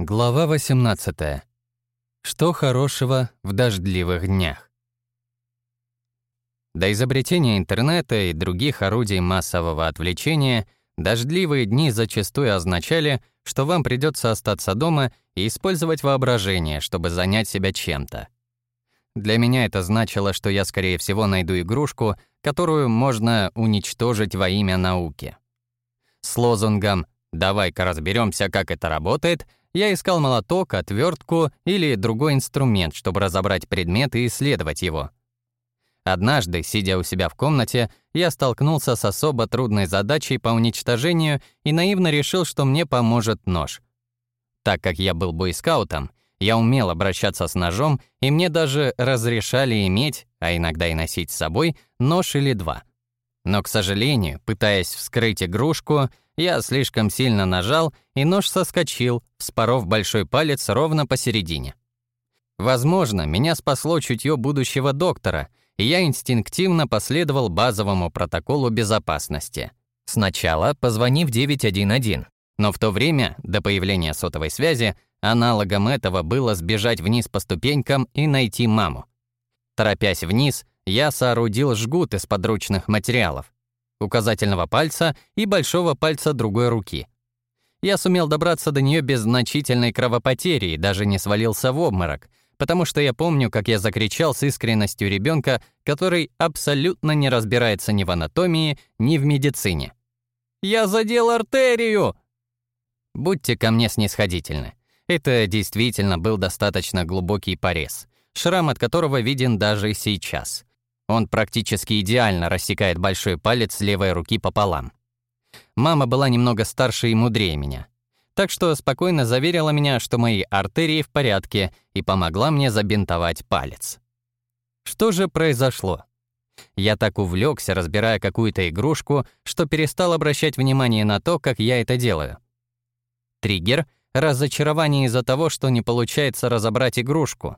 Глава 18. Что хорошего в дождливых днях? До изобретения интернета и других орудий массового отвлечения дождливые дни зачастую означали, что вам придется остаться дома и использовать воображение, чтобы занять себя чем-то. Для меня это значило, что я, скорее всего, найду игрушку, которую можно уничтожить во имя науки. С лозунгом «давай-ка разберемся, как это работает», я искал молоток, отвертку или другой инструмент, чтобы разобрать предмет и исследовать его. Однажды, сидя у себя в комнате, я столкнулся с особо трудной задачей по уничтожению и наивно решил, что мне поможет нож. Так как я был бойскаутом, я умел обращаться с ножом, и мне даже разрешали иметь, а иногда и носить с собой, нож или два. Но, к сожалению, пытаясь вскрыть игрушку, я слишком сильно нажал, и нож соскочил, вспоров большой палец ровно посередине. Возможно, меня спасло чутье будущего доктора, и я инстинктивно последовал базовому протоколу безопасности. Сначала позвонив 911, но в то время, до появления сотовой связи, аналогом этого было сбежать вниз по ступенькам и найти маму. Торопясь вниз, я соорудил жгут из подручных материалов указательного пальца и большого пальца другой руки. Я сумел добраться до нее без значительной кровопотери и даже не свалился в обморок, потому что я помню, как я закричал с искренностью ребенка, который абсолютно не разбирается ни в анатомии, ни в медицине. «Я задел артерию!» Будьте ко мне снисходительны. Это действительно был достаточно глубокий порез, шрам от которого виден даже сейчас — он практически идеально рассекает большой палец левой руки пополам. Мама была немного старше и мудрее меня. Так что спокойно заверила меня, что мои артерии в порядке, и помогла мне забинтовать палец. Что же произошло? Я так увлекся, разбирая какую-то игрушку, что перестал обращать внимание на то, как я это делаю. Триггер — разочарование из-за того, что не получается разобрать игрушку.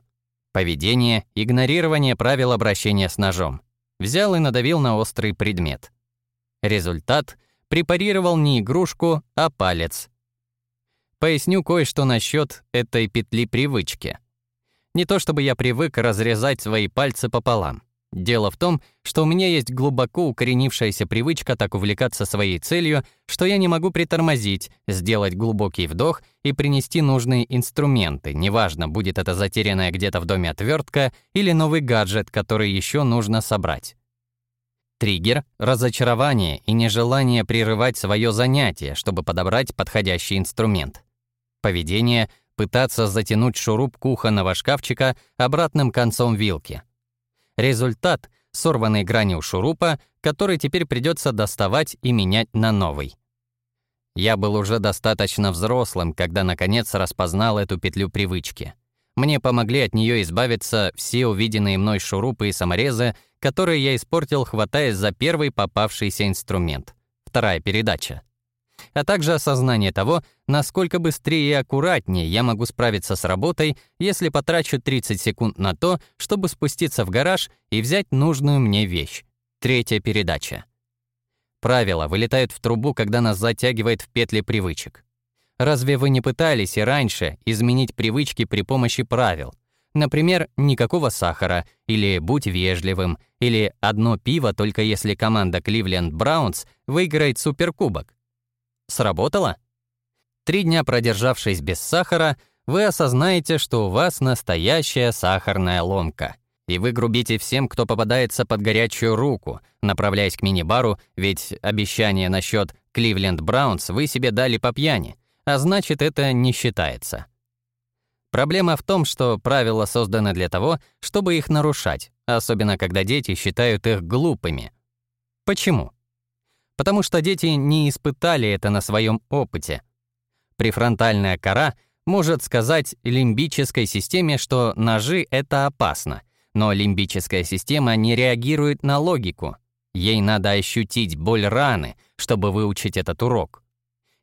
Поведение — игнорирование правил обращения с ножом. Взял и надавил на острый предмет. Результат — препарировал не игрушку, а палец. Поясню кое-что насчет этой петли привычки. Не то чтобы я привык разрезать свои пальцы пополам. Дело в том, что у меня есть глубоко укоренившаяся привычка так увлекаться своей целью, что я не могу притормозить, сделать глубокий вдох и принести нужные инструменты, неважно, будет это затерянная где-то в доме отвертка или новый гаджет, который еще нужно собрать. Триггер — разочарование и нежелание прерывать свое занятие, чтобы подобрать подходящий инструмент. Поведение — пытаться затянуть шуруп кухонного шкафчика обратным концом вилки — Результат — сорванный грани у шурупа, который теперь придется доставать и менять на новый. Я был уже достаточно взрослым, когда наконец распознал эту петлю привычки. Мне помогли от нее избавиться все увиденные мной шурупы и саморезы, которые я испортил, хватаясь за первый попавшийся инструмент. Вторая передача а также осознание того, насколько быстрее и аккуратнее я могу справиться с работой, если потрачу 30 секунд на то, чтобы спуститься в гараж и взять нужную мне вещь. Третья передача. Правила вылетают в трубу, когда нас затягивает в петли привычек. Разве вы не пытались и раньше изменить привычки при помощи правил? Например, никакого сахара, или будь вежливым, или одно пиво только если команда Кливленд Браунс выиграет суперкубок. Сработало? Три дня продержавшись без сахара, вы осознаете, что у вас настоящая сахарная ломка. И вы грубите всем, кто попадается под горячую руку, направляясь к мини-бару, ведь обещание насчет Кливленд Браунс вы себе дали по пьяни, а значит, это не считается. Проблема в том, что правила созданы для того, чтобы их нарушать, особенно когда дети считают их глупыми. Почему? Потому что дети не испытали это на своем опыте. Префронтальная кора может сказать лимбической системе, что ножи — это опасно, но лимбическая система не реагирует на логику. Ей надо ощутить боль раны, чтобы выучить этот урок.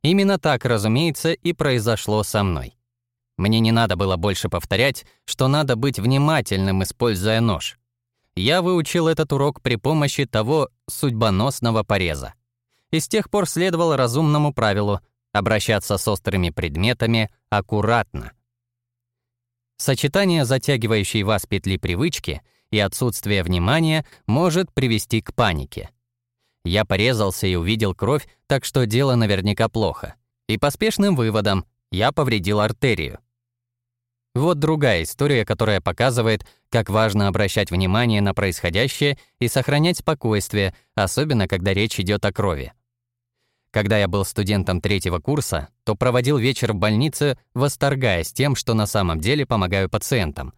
Именно так, разумеется, и произошло со мной. Мне не надо было больше повторять, что надо быть внимательным, используя нож. Я выучил этот урок при помощи того судьбоносного пореза и с тех пор следовал разумному правилу обращаться с острыми предметами аккуратно. Сочетание затягивающей вас петли привычки и отсутствие внимания может привести к панике. Я порезался и увидел кровь, так что дело наверняка плохо. И поспешным выводом я повредил артерию. Вот другая история, которая показывает, как важно обращать внимание на происходящее и сохранять спокойствие, особенно когда речь идет о крови. Когда я был студентом третьего курса, то проводил вечер в больнице, восторгаясь тем, что на самом деле помогаю пациентам.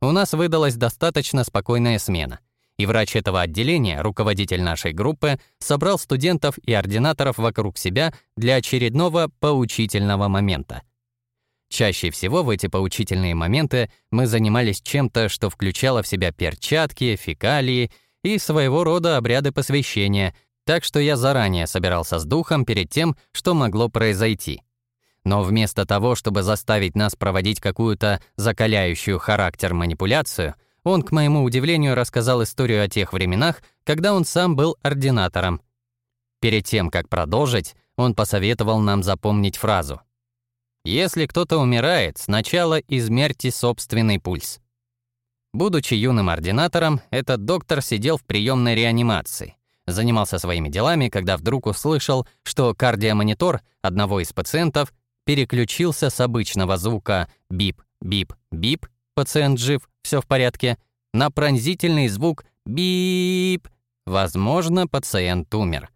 У нас выдалась достаточно спокойная смена, и врач этого отделения, руководитель нашей группы, собрал студентов и ординаторов вокруг себя для очередного поучительного момента — Чаще всего в эти поучительные моменты мы занимались чем-то, что включало в себя перчатки, фекалии и своего рода обряды посвящения, так что я заранее собирался с духом перед тем, что могло произойти. Но вместо того, чтобы заставить нас проводить какую-то закаляющую характер манипуляцию, он, к моему удивлению, рассказал историю о тех временах, когда он сам был ординатором. Перед тем, как продолжить, он посоветовал нам запомнить фразу — если кто-то умирает, сначала измерьте собственный пульс. Будучи юным ординатором, этот доктор сидел в приемной реанимации. Занимался своими делами, когда вдруг услышал, что кардиомонитор одного из пациентов переключился с обычного звука «бип-бип-бип» пациент жив, все в порядке, на пронзительный звук «бип». Возможно, пациент умер.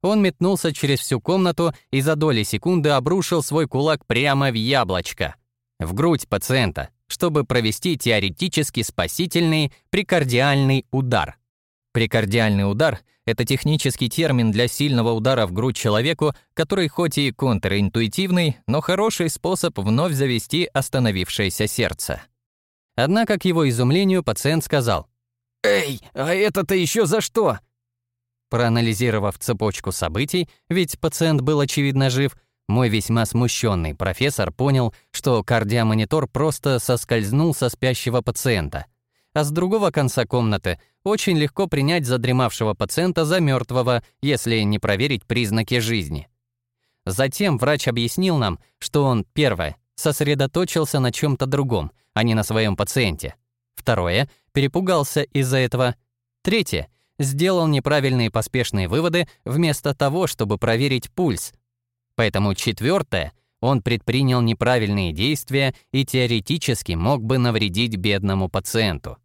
Он метнулся через всю комнату и за доли секунды обрушил свой кулак прямо в яблочко, в грудь пациента, чтобы провести теоретически спасительный прикардиальный удар. Прикардиальный удар — это технический термин для сильного удара в грудь человеку, который хоть и контринтуитивный, но хороший способ вновь завести остановившееся сердце. Однако, к его изумлению, пациент сказал, «Эй, а это-то еще за что?» Проанализировав цепочку событий, ведь пациент был очевидно жив, мой весьма смущенный профессор понял, что кардиомонитор просто соскользнул со спящего пациента. А с другого конца комнаты очень легко принять задремавшего пациента за мертвого, если не проверить признаки жизни. Затем врач объяснил нам, что он, первое, сосредоточился на чем то другом, а не на своем пациенте. Второе, перепугался из-за этого. Третье, сделал неправильные поспешные выводы вместо того, чтобы проверить пульс. Поэтому четвертое, он предпринял неправильные действия и теоретически мог бы навредить бедному пациенту.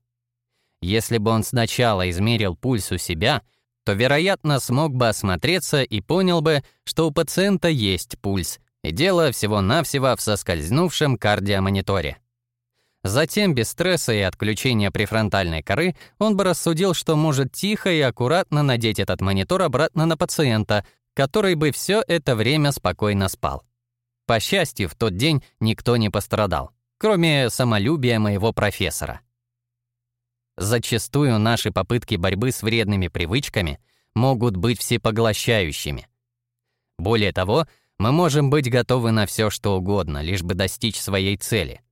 Если бы он сначала измерил пульс у себя, то, вероятно, смог бы осмотреться и понял бы, что у пациента есть пульс, и дело всего-навсего в соскользнувшем кардиомониторе. Затем, без стресса и отключения префронтальной коры, он бы рассудил, что может тихо и аккуратно надеть этот монитор обратно на пациента, который бы все это время спокойно спал. По счастью, в тот день никто не пострадал, кроме самолюбия моего профессора. Зачастую наши попытки борьбы с вредными привычками могут быть всепоглощающими. Более того, мы можем быть готовы на все, что угодно, лишь бы достичь своей цели —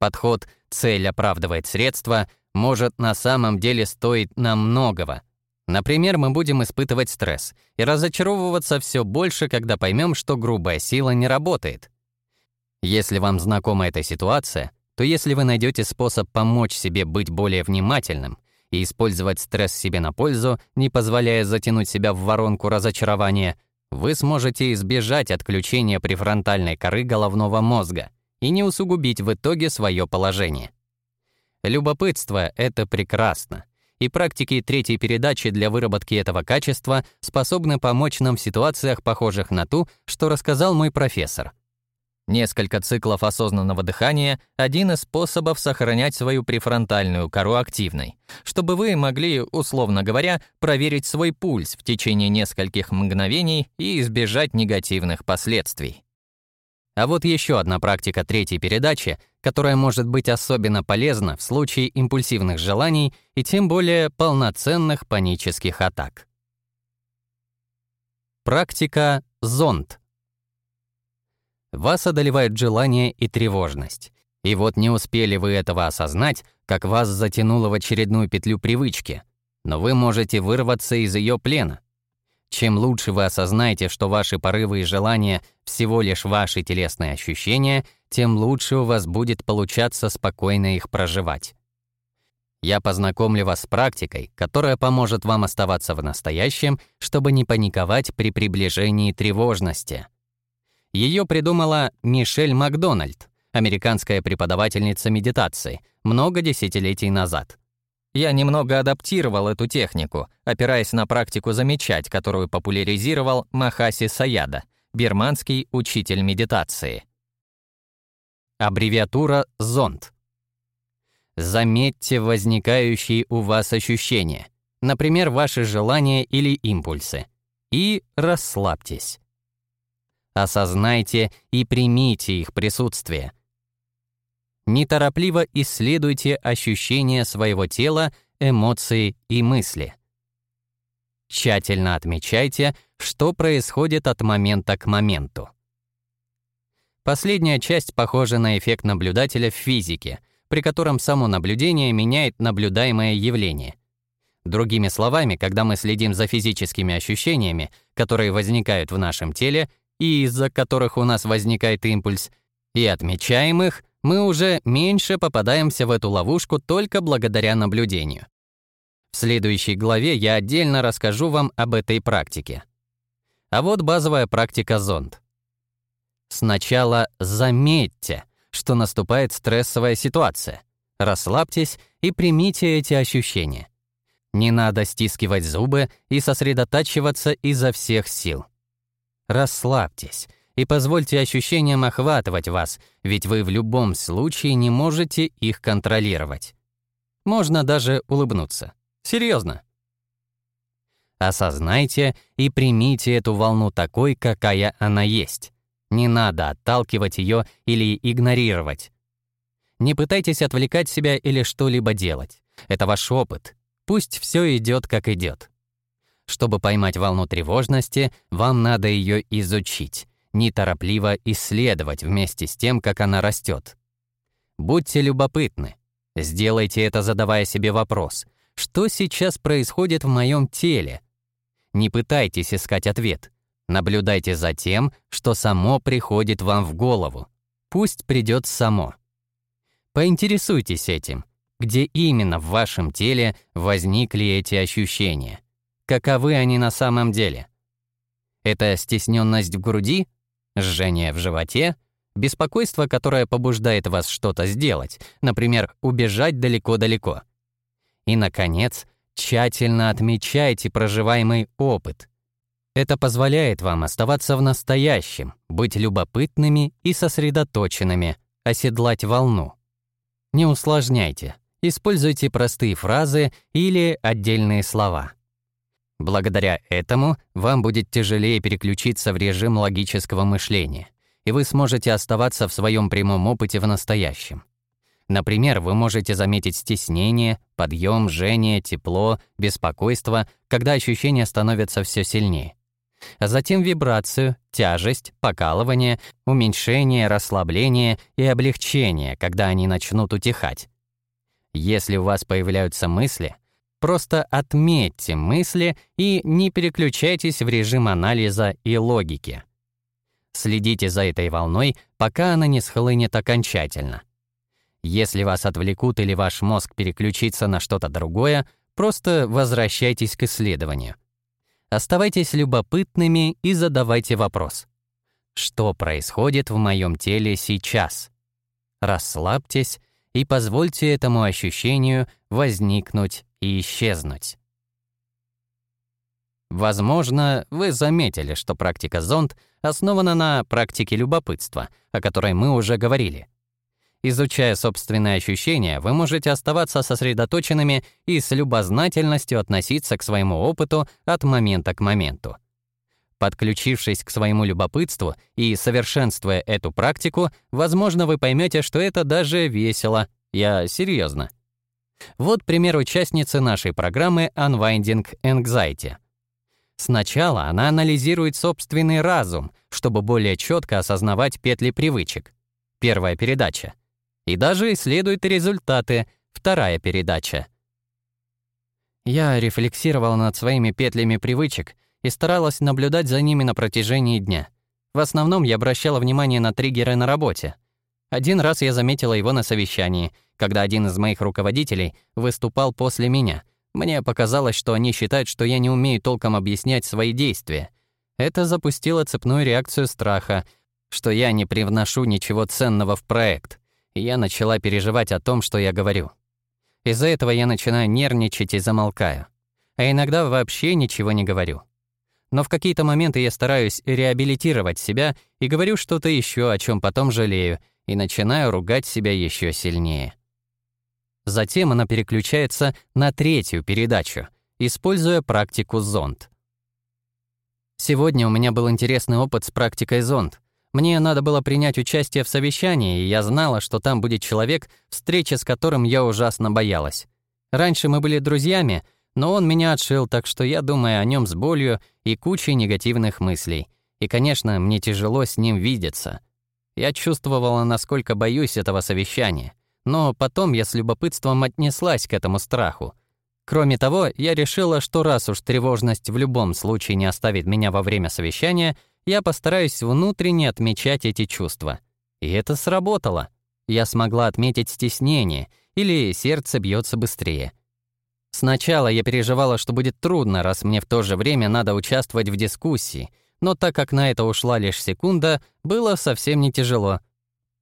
Подход «цель оправдывает средства» может на самом деле стоить нам многого. Например, мы будем испытывать стресс и разочаровываться все больше, когда поймем, что грубая сила не работает. Если вам знакома эта ситуация, то если вы найдете способ помочь себе быть более внимательным и использовать стресс себе на пользу, не позволяя затянуть себя в воронку разочарования, вы сможете избежать отключения префронтальной коры головного мозга — и не усугубить в итоге свое положение. Любопытство — это прекрасно, и практики третьей передачи для выработки этого качества способны помочь нам в ситуациях, похожих на ту, что рассказал мой профессор. Несколько циклов осознанного дыхания — один из способов сохранять свою префронтальную кору активной, чтобы вы могли, условно говоря, проверить свой пульс в течение нескольких мгновений и избежать негативных последствий. А вот еще одна практика третьей передачи, которая может быть особенно полезна в случае импульсивных желаний и тем более полноценных панических атак. Практика зонд. Вас одолевает желание и тревожность. И вот не успели вы этого осознать, как вас затянуло в очередную петлю привычки, но вы можете вырваться из ее плена. Чем лучше вы осознаете, что ваши порывы и желания всего лишь ваши телесные ощущения, тем лучше у вас будет получаться спокойно их проживать. Я познакомлю вас с практикой, которая поможет вам оставаться в настоящем, чтобы не паниковать при приближении тревожности. Ее придумала Мишель Макдональд, американская преподавательница медитации, много десятилетий назад. Я немного адаптировал эту технику, опираясь на практику замечать, которую популяризировал Махаси Саяда, бирманский учитель медитации. Аббревиатура «зонд» Заметьте возникающие у вас ощущения, например, ваши желания или импульсы, и расслабьтесь. Осознайте и примите их присутствие. Неторопливо исследуйте ощущения своего тела, эмоции и мысли. Тщательно отмечайте, что происходит от момента к моменту. Последняя часть похожа на эффект наблюдателя в физике — при котором само наблюдение меняет наблюдаемое явление. Другими словами, когда мы следим за физическими ощущениями, которые возникают в нашем теле и из-за которых у нас возникает импульс, и отмечаем их, мы уже меньше попадаемся в эту ловушку только благодаря наблюдению. В следующей главе я отдельно расскажу вам об этой практике. А вот базовая практика зонд. Сначала заметьте, что наступает стрессовая ситуация. Расслабьтесь и примите эти ощущения. Не надо стискивать зубы и сосредотачиваться изо всех сил. Расслабьтесь и позвольте ощущениям охватывать вас, ведь вы в любом случае не можете их контролировать. Можно даже улыбнуться. Серьезно. Осознайте и примите эту волну такой, какая она есть. Не надо отталкивать ее или игнорировать. Не пытайтесь отвлекать себя или что-либо делать. Это ваш опыт. Пусть все идет, как идет. Чтобы поймать волну тревожности, вам надо ее изучить, неторопливо исследовать вместе с тем, как она растет. Будьте любопытны. Сделайте это, задавая себе вопрос. Что сейчас происходит в моем теле? Не пытайтесь искать ответ. Наблюдайте за тем, что само приходит вам в голову. Пусть придет само. Поинтересуйтесь этим, где именно в вашем теле возникли эти ощущения. Каковы они на самом деле? Это стесненность в груди, жжение в животе, беспокойство, которое побуждает вас что-то сделать, например, убежать далеко-далеко. И, наконец, тщательно отмечайте проживаемый опыт. Это позволяет вам оставаться в настоящем, быть любопытными и сосредоточенными, оседлать волну. Не усложняйте, используйте простые фразы или отдельные слова. Благодаря этому вам будет тяжелее переключиться в режим логического мышления, и вы сможете оставаться в своем прямом опыте в настоящем. Например, вы можете заметить стеснение, подъем, жжение, тепло, беспокойство, когда ощущения становятся все сильнее а затем вибрацию, тяжесть, покалывание, уменьшение, расслабление и облегчение, когда они начнут утихать. Если у вас появляются мысли, просто отметьте мысли и не переключайтесь в режим анализа и логики. Следите за этой волной, пока она не схлынет окончательно. Если вас отвлекут или ваш мозг переключится на что-то другое, просто возвращайтесь к исследованию. Оставайтесь любопытными и задавайте вопрос. Что происходит в моем теле сейчас? Расслабьтесь и позвольте этому ощущению возникнуть и исчезнуть. Возможно, вы заметили, что практика зонд основана на практике любопытства, о которой мы уже говорили. Изучая собственные ощущения, вы можете оставаться сосредоточенными и с любознательностью относиться к своему опыту от момента к моменту. Подключившись к своему любопытству и совершенствуя эту практику, возможно, вы поймете, что это даже весело. Я серьезно. Вот пример участницы нашей программы Unwinding Anxiety. Сначала она анализирует собственный разум, чтобы более четко осознавать петли привычек. Первая передача и даже исследует результаты, вторая передача. Я рефлексировал над своими петлями привычек и старалась наблюдать за ними на протяжении дня. В основном я обращала внимание на триггеры на работе. Один раз я заметила его на совещании, когда один из моих руководителей выступал после меня. Мне показалось, что они считают, что я не умею толком объяснять свои действия. Это запустило цепную реакцию страха, что я не привношу ничего ценного в проект, я начала переживать о том, что я говорю. Из-за этого я начинаю нервничать и замолкаю. А иногда вообще ничего не говорю. Но в какие-то моменты я стараюсь реабилитировать себя и говорю что-то еще, о чем потом жалею, и начинаю ругать себя еще сильнее. Затем она переключается на третью передачу, используя практику зонд. Сегодня у меня был интересный опыт с практикой зонд. Мне надо было принять участие в совещании, и я знала, что там будет человек, встреча с которым я ужасно боялась. Раньше мы были друзьями, но он меня отшил, так что я думаю о нем с болью и кучей негативных мыслей. И, конечно, мне тяжело с ним видеться. Я чувствовала, насколько боюсь этого совещания. Но потом я с любопытством отнеслась к этому страху. Кроме того, я решила, что раз уж тревожность в любом случае не оставит меня во время совещания, я постараюсь внутренне отмечать эти чувства. И это сработало. Я смогла отметить стеснение, или сердце бьется быстрее. Сначала я переживала, что будет трудно, раз мне в то же время надо участвовать в дискуссии, но так как на это ушла лишь секунда, было совсем не тяжело.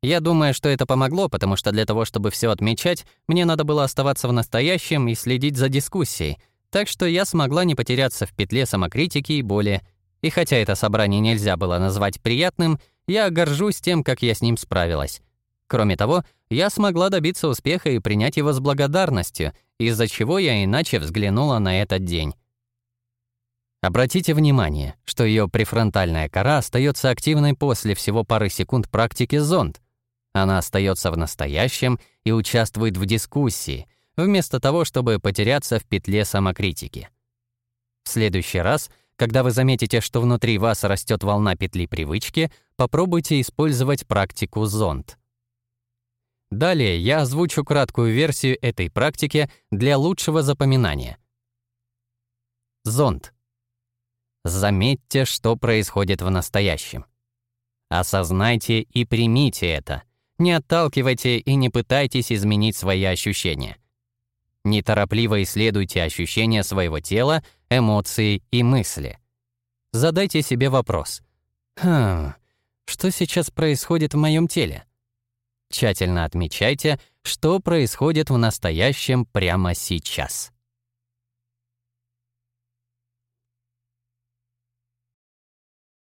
Я думаю, что это помогло, потому что для того, чтобы все отмечать, мне надо было оставаться в настоящем и следить за дискуссией, так что я смогла не потеряться в петле самокритики и боли. И хотя это собрание нельзя было назвать приятным, я горжусь тем, как я с ним справилась. Кроме того, я смогла добиться успеха и принять его с благодарностью, из-за чего я иначе взглянула на этот день. Обратите внимание, что ее префронтальная кора остается активной после всего пары секунд практики зонд. Она остается в настоящем и участвует в дискуссии, вместо того, чтобы потеряться в петле самокритики. В следующий раз, когда вы заметите, что внутри вас растет волна петли привычки, попробуйте использовать практику зонд. Далее я озвучу краткую версию этой практики для лучшего запоминания. Зонд — Заметьте, что происходит в настоящем. Осознайте и примите это. Не отталкивайте и не пытайтесь изменить свои ощущения. Неторопливо исследуйте ощущения своего тела, эмоции и мысли. Задайте себе вопрос. «Хм, что сейчас происходит в моем теле?» Тщательно отмечайте, что происходит в настоящем прямо сейчас.